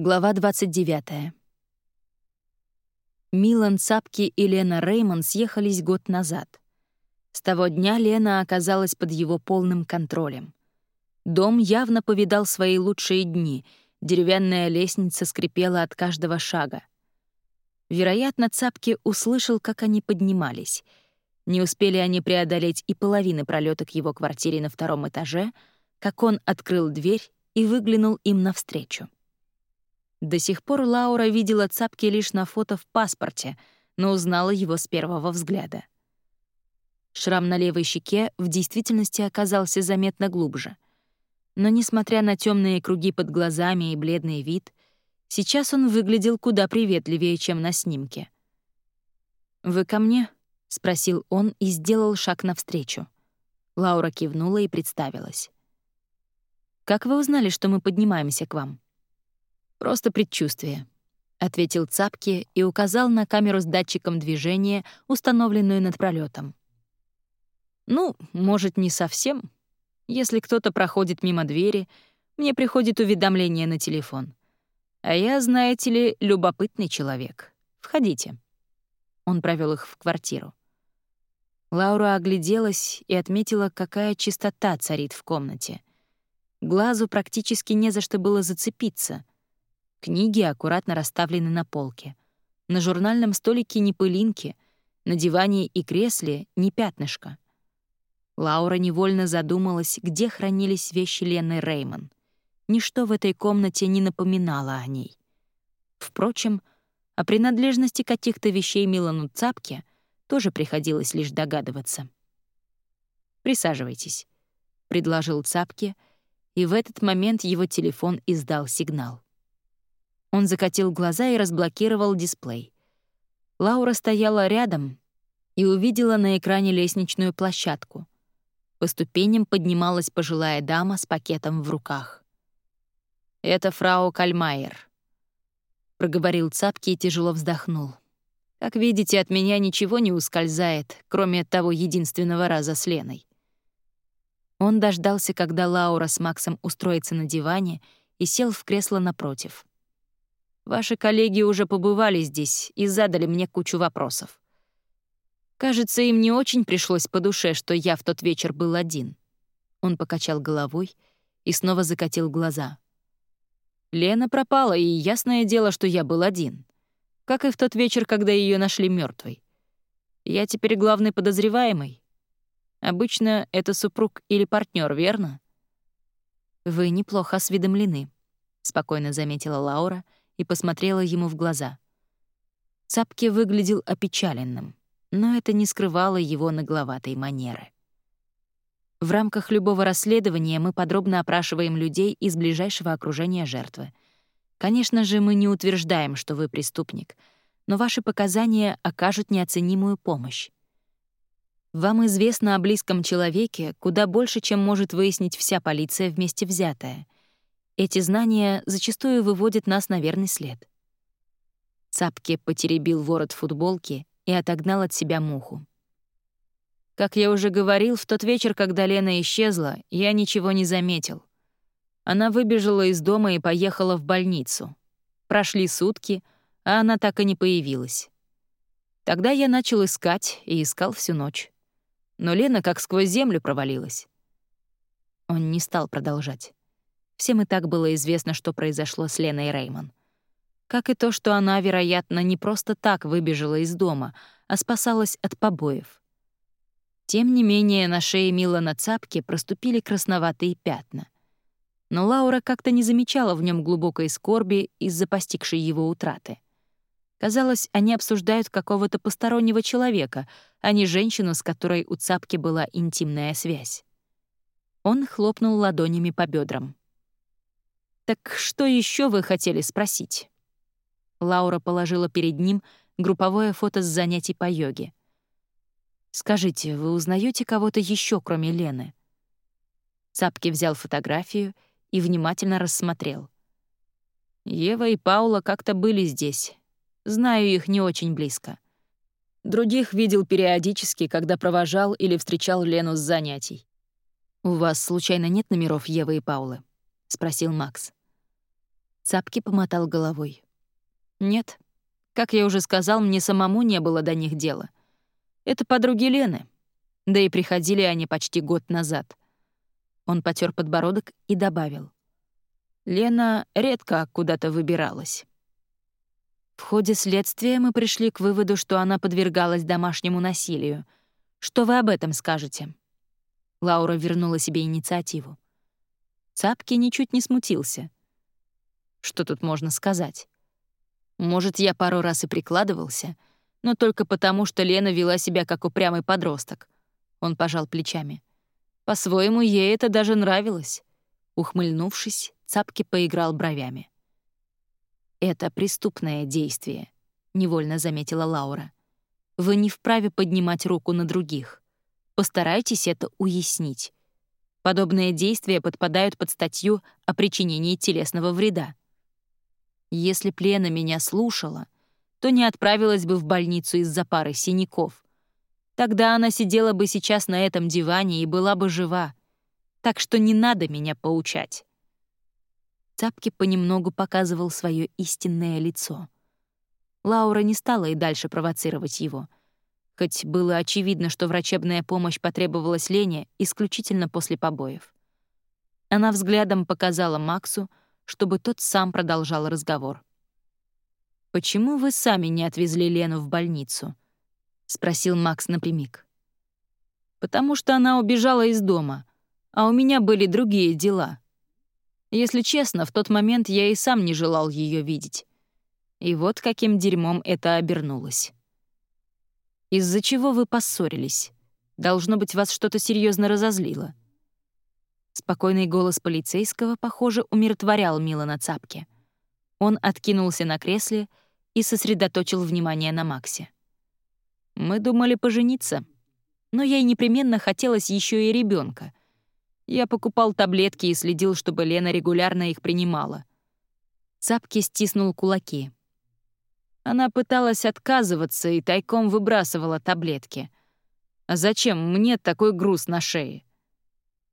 Глава 29. Милан Цапки и Лена Реймон съехались год назад. С того дня Лена оказалась под его полным контролем. Дом явно повидал свои лучшие дни, деревянная лестница скрипела от каждого шага. Вероятно, Цапки услышал, как они поднимались. Не успели они преодолеть и половины пролета к его квартире на втором этаже, как он открыл дверь и выглянул им навстречу. До сих пор Лаура видела Цапки лишь на фото в паспорте, но узнала его с первого взгляда. Шрам на левой щеке в действительности оказался заметно глубже. Но, несмотря на темные круги под глазами и бледный вид, сейчас он выглядел куда приветливее, чем на снимке. «Вы ко мне?» — спросил он и сделал шаг навстречу. Лаура кивнула и представилась. «Как вы узнали, что мы поднимаемся к вам?» «Просто предчувствие», — ответил Цапки и указал на камеру с датчиком движения, установленную над пролетом. «Ну, может, не совсем. Если кто-то проходит мимо двери, мне приходит уведомление на телефон. А я, знаете ли, любопытный человек. Входите». Он провел их в квартиру. Лаура огляделась и отметила, какая чистота царит в комнате. Глазу практически не за что было зацепиться — Книги аккуратно расставлены на полке. На журнальном столике ни пылинки, на диване и кресле ни пятнышка. Лаура невольно задумалась, где хранились вещи Лены Реймон. Ничто в этой комнате не напоминало о ней. Впрочем, о принадлежности каких-то вещей Милану Цапке тоже приходилось лишь догадываться. «Присаживайтесь», — предложил Цапке, и в этот момент его телефон издал сигнал. Он закатил глаза и разблокировал дисплей. Лаура стояла рядом и увидела на экране лестничную площадку. По ступеням поднималась пожилая дама с пакетом в руках. «Это фрау Кальмайер», — проговорил Цапки и тяжело вздохнул. «Как видите, от меня ничего не ускользает, кроме того единственного раза с Леной». Он дождался, когда Лаура с Максом устроится на диване, и сел в кресло напротив. Ваши коллеги уже побывали здесь и задали мне кучу вопросов. Кажется, им не очень пришлось по душе, что я в тот вечер был один. Он покачал головой и снова закатил глаза. Лена пропала, и ясное дело, что я был один. Как и в тот вечер, когда ее нашли мертвой. Я теперь главный подозреваемый. Обычно это супруг или партнер, верно? Вы неплохо осведомлены, спокойно заметила Лаура — и посмотрела ему в глаза. Цапки выглядел опечаленным, но это не скрывало его нагловатой манеры. В рамках любого расследования мы подробно опрашиваем людей из ближайшего окружения жертвы. Конечно же, мы не утверждаем, что вы преступник, но ваши показания окажут неоценимую помощь. Вам известно о близком человеке куда больше, чем может выяснить вся полиция вместе взятая — эти знания зачастую выводят нас на верный след. Цапке потеребил ворот футболки и отогнал от себя муху. Как я уже говорил, в тот вечер, когда Лена исчезла, я ничего не заметил. Она выбежала из дома и поехала в больницу. Прошли сутки, а она так и не появилась. Тогда я начал искать и искал всю ночь. Но Лена как сквозь землю провалилась. Он не стал продолжать. Всем и так было известно, что произошло с Леной Реймон. Как и то, что она, вероятно, не просто так выбежала из дома, а спасалась от побоев. Тем не менее, на шее Милана Цапки проступили красноватые пятна. Но Лаура как-то не замечала в нем глубокой скорби из-за постигшей его утраты. Казалось, они обсуждают какого-то постороннего человека, а не женщину, с которой у Цапки была интимная связь. Он хлопнул ладонями по бедрам. «Так что еще вы хотели спросить?» Лаура положила перед ним групповое фото с занятий по йоге. «Скажите, вы узнаете кого-то еще, кроме Лены?» Цапки взял фотографию и внимательно рассмотрел. «Ева и Паула как-то были здесь. Знаю их не очень близко. Других видел периодически, когда провожал или встречал Лену с занятий. «У вас, случайно, нет номеров Евы и Паулы?» — спросил Макс. Цапки помотал головой. «Нет. Как я уже сказал, мне самому не было до них дела. Это подруги Лены. Да и приходили они почти год назад». Он потер подбородок и добавил. «Лена редко куда-то выбиралась». В ходе следствия мы пришли к выводу, что она подвергалась домашнему насилию. Что вы об этом скажете?» Лаура вернула себе инициативу. Цапки ничуть не смутился. Что тут можно сказать? Может, я пару раз и прикладывался, но только потому, что Лена вела себя как упрямый подросток. Он пожал плечами. По-своему, ей это даже нравилось. Ухмыльнувшись, Цапки поиграл бровями. «Это преступное действие», — невольно заметила Лаура. «Вы не вправе поднимать руку на других. Постарайтесь это уяснить. Подобные действия подпадают под статью о причинении телесного вреда. Если Плена меня слушала, то не отправилась бы в больницу из-за пары синяков. Тогда она сидела бы сейчас на этом диване и была бы жива. Так что не надо меня поучать. Цапки понемногу показывал свое истинное лицо. Лаура не стала и дальше провоцировать его, хоть было очевидно, что врачебная помощь потребовалась Лене исключительно после побоев. Она взглядом показала Максу, чтобы тот сам продолжал разговор. «Почему вы сами не отвезли Лену в больницу?» — спросил Макс напрямик. «Потому что она убежала из дома, а у меня были другие дела», если честно, в тот момент я и сам не желал ее видеть. И вот каким дерьмом это обернулось. Из-за чего вы поссорились? Должно быть, вас что-то серьезно разозлило. Спокойный голос полицейского, похоже, умиротворял Мила на цапке. Он откинулся на кресле и сосредоточил внимание на Максе. «Мы думали пожениться, но ей непременно хотелось еще и ребенка, я покупал таблетки и следил, чтобы Лена регулярно их принимала. Цапки стиснул кулаки. Она пыталась отказываться и тайком выбрасывала таблетки. А зачем мне такой груз на шее?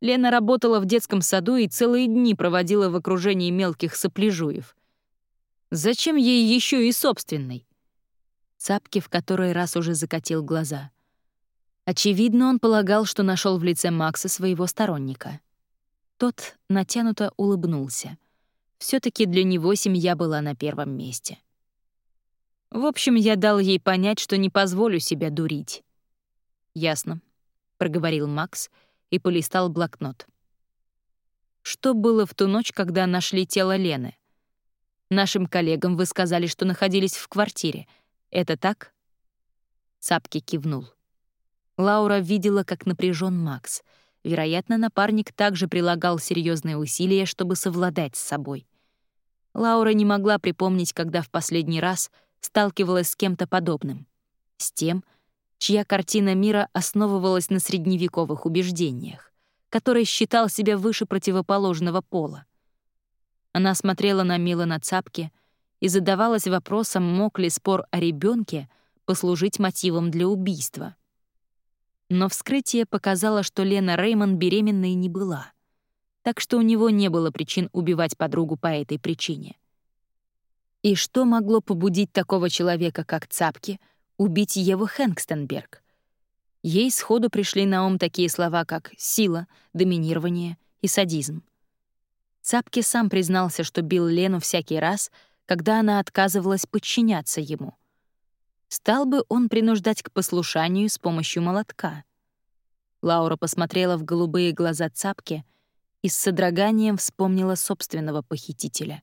Лена работала в детском саду и целые дни проводила в окружении мелких сопляжуев. Зачем ей еще и собственный? Цапки в который раз уже закатил глаза — Очевидно, он полагал, что нашел в лице Макса своего сторонника. Тот натянуто улыбнулся. все таки для него семья была на первом месте. В общем, я дал ей понять, что не позволю себя дурить. «Ясно», — проговорил Макс и полистал блокнот. «Что было в ту ночь, когда нашли тело Лены? Нашим коллегам вы сказали, что находились в квартире. Это так?» Цапки кивнул. Лаура видела, как напряжен Макс. Вероятно, напарник также прилагал серьезные усилия, чтобы совладать с собой. Лаура не могла припомнить, когда в последний раз сталкивалась с кем-то подобным. С тем, чья картина мира основывалась на средневековых убеждениях, который считал себя выше противоположного пола. Она смотрела на Милана Цапке и задавалась вопросом, мог ли спор о ребенке послужить мотивом для убийства. Но вскрытие показало, что Лена Реймон беременной не была. Так что у него не было причин убивать подругу по этой причине. И что могло побудить такого человека, как Цапки, убить Еву Хэнкстенберг? Ей сходу пришли на ум такие слова, как «сила», «доминирование» и «садизм». Цапки сам признался, что бил Лену всякий раз, когда она отказывалась подчиняться ему. Стал бы он принуждать к послушанию с помощью молотка? Лаура посмотрела в голубые глаза цапки и с содроганием вспомнила собственного похитителя.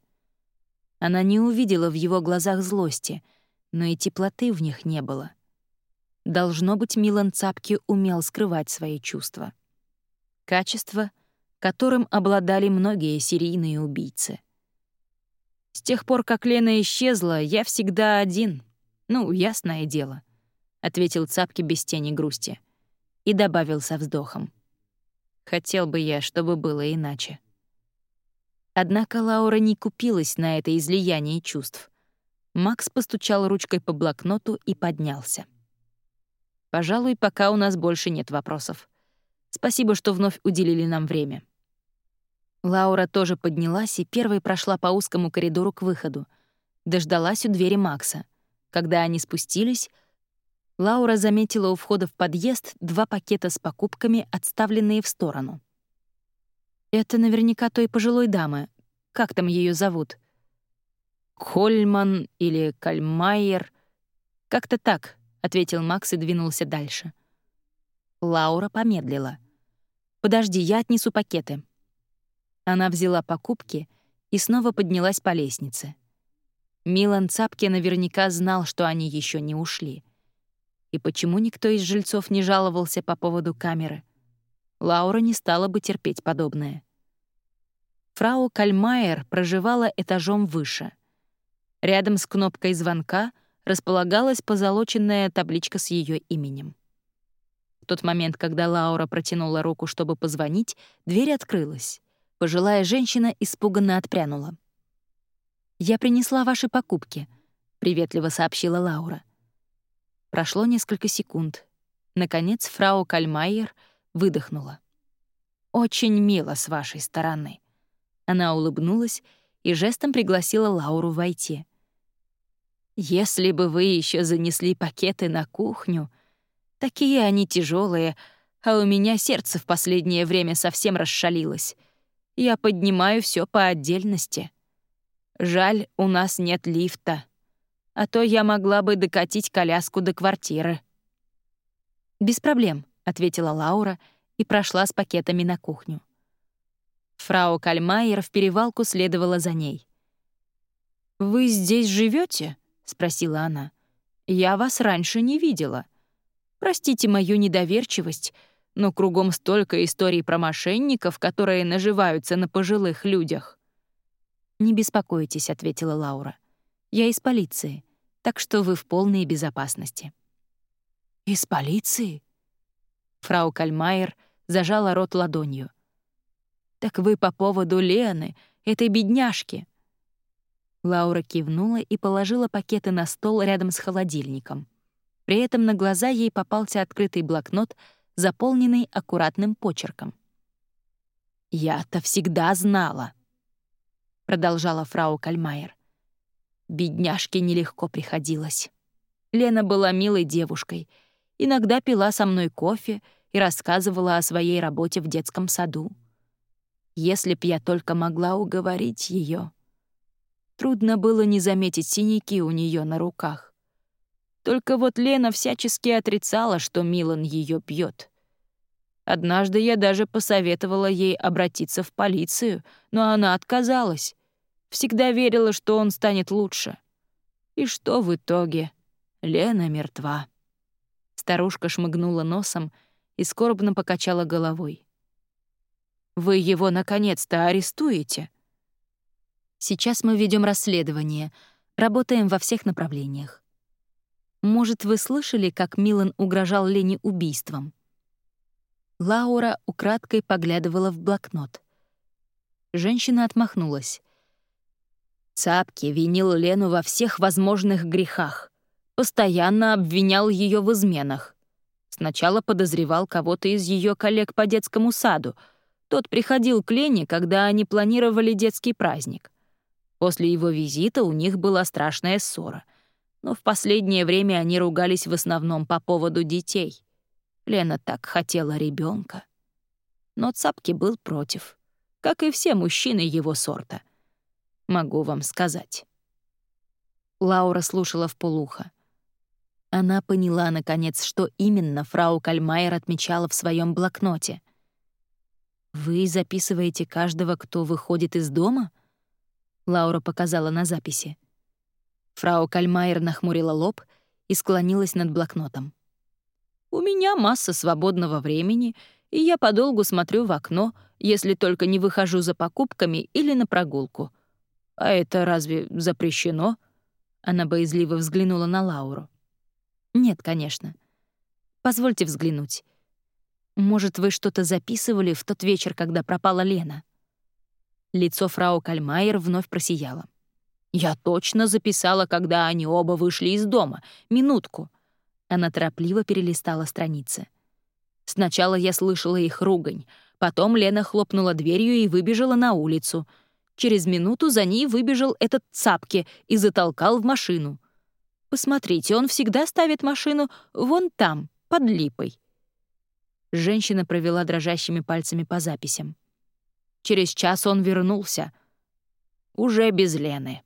Она не увидела в его глазах злости, но и теплоты в них не было. Должно быть, Милан Цапки умел скрывать свои чувства. Качество, которым обладали многие серийные убийцы. С тех пор, как Лена исчезла, я всегда один — «Ну, ясное дело», — ответил Цапки без тени грусти и добавил со вздохом. «Хотел бы я, чтобы было иначе». Однако Лаура не купилась на это излияние чувств. Макс постучал ручкой по блокноту и поднялся. «Пожалуй, пока у нас больше нет вопросов. Спасибо, что вновь уделили нам время». Лаура тоже поднялась и первой прошла по узкому коридору к выходу. Дождалась у двери Макса. Когда они спустились, Лаура заметила у входа в подъезд два пакета с покупками, отставленные в сторону. «Это наверняка той пожилой дамы. Как там ее зовут?» «Кольман или Кальмайер?» «Как-то так», — ответил Макс и двинулся дальше. Лаура помедлила. «Подожди, я отнесу пакеты». Она взяла покупки и снова поднялась по лестнице. Милан Цапке наверняка знал, что они еще не ушли. И почему никто из жильцов не жаловался по поводу камеры? Лаура не стала бы терпеть подобное. Фрау Кальмайер проживала этажом выше. Рядом с кнопкой звонка располагалась позолоченная табличка с ее именем. В тот момент, когда Лаура протянула руку, чтобы позвонить, дверь открылась. Пожилая женщина испуганно отпрянула. «Я принесла ваши покупки», — приветливо сообщила Лаура. Прошло несколько секунд. Наконец фрау Кальмайер выдохнула. «Очень мило с вашей стороны». Она улыбнулась и жестом пригласила Лауру войти. «Если бы вы еще занесли пакеты на кухню, такие они тяжелые, а у меня сердце в последнее время совсем расшалилось. Я поднимаю все по отдельности. Жаль, у нас нет лифта. А то я могла бы докатить коляску до квартиры. «Без проблем», — ответила Лаура и прошла с пакетами на кухню. Фрау Кальмайер в перевалку следовала за ней. «Вы здесь живете? спросила она. «Я вас раньше не видела. Простите мою недоверчивость, но кругом столько историй про мошенников, которые наживаются на пожилых людях. «Не беспокойтесь», — ответила Лаура. «Я из полиции, так что вы в полной безопасности». «Из полиции?» Фрау Кальмайер зажала рот ладонью. «Так вы по поводу Лены, этой бедняжки». Лаура кивнула и положила пакеты на стол рядом с холодильником. При этом на глаза ей попался открытый блокнот — заполненный аккуратным почерком. «Я-то всегда знала», — продолжала фрау Кальмайер. «Бедняжке нелегко приходилось. Лена была милой девушкой, иногда пила со мной кофе и рассказывала о своей работе в детском саду. Если б я только могла уговорить ее, Трудно было не заметить синяки у нее на руках. Только вот Лена всячески отрицала, что Милан ее бьет. Однажды я даже посоветовала ей обратиться в полицию, но она отказалась. Всегда верила, что он станет лучше. И что в итоге? Лена мертва. Старушка шмыгнула носом и скорбно покачала головой. «Вы его наконец-то арестуете?» «Сейчас мы ведем расследование, работаем во всех направлениях. Может, вы слышали, как Милан угрожал Лене убийством? Лаура украдкой поглядывала в блокнот. Женщина отмахнулась. Цапки винил Лену во всех возможных грехах. Постоянно обвинял ее в изменах. Сначала подозревал кого-то из ее коллег по детскому саду. Тот приходил к Лене, когда они планировали детский праздник. После его визита у них была страшная ссора — но в последнее время они ругались в основном по поводу детей. Лена так хотела ребенка. Но Цапки был против, как и все мужчины его сорта. Могу вам сказать. Лаура слушала в полухо. Она поняла, наконец, что именно фрау Кальмайер отмечала в своем блокноте. «Вы записываете каждого, кто выходит из дома?» Лаура показала на записи. Фрау Кальмайер нахмурила лоб и склонилась над блокнотом. «У меня масса свободного времени, и я подолгу смотрю в окно, если только не выхожу за покупками или на прогулку. А это разве запрещено?» Она боязливо взглянула на Лауру. «Нет, конечно. Позвольте взглянуть. Может, вы что-то записывали в тот вечер, когда пропала Лена?» Лицо фрау Кальмайер вновь просияло. «Я точно записала, когда они оба вышли из дома. Минутку». Она торопливо перелистала страницы. Сначала я слышала их ругань. Потом Лена хлопнула дверью и выбежала на улицу. Через минуту за ней выбежал этот цапки и затолкал в машину. «Посмотрите, он всегда ставит машину вон там, под липой». Женщина провела дрожащими пальцами по записям. Через час он вернулся. Уже без Лены.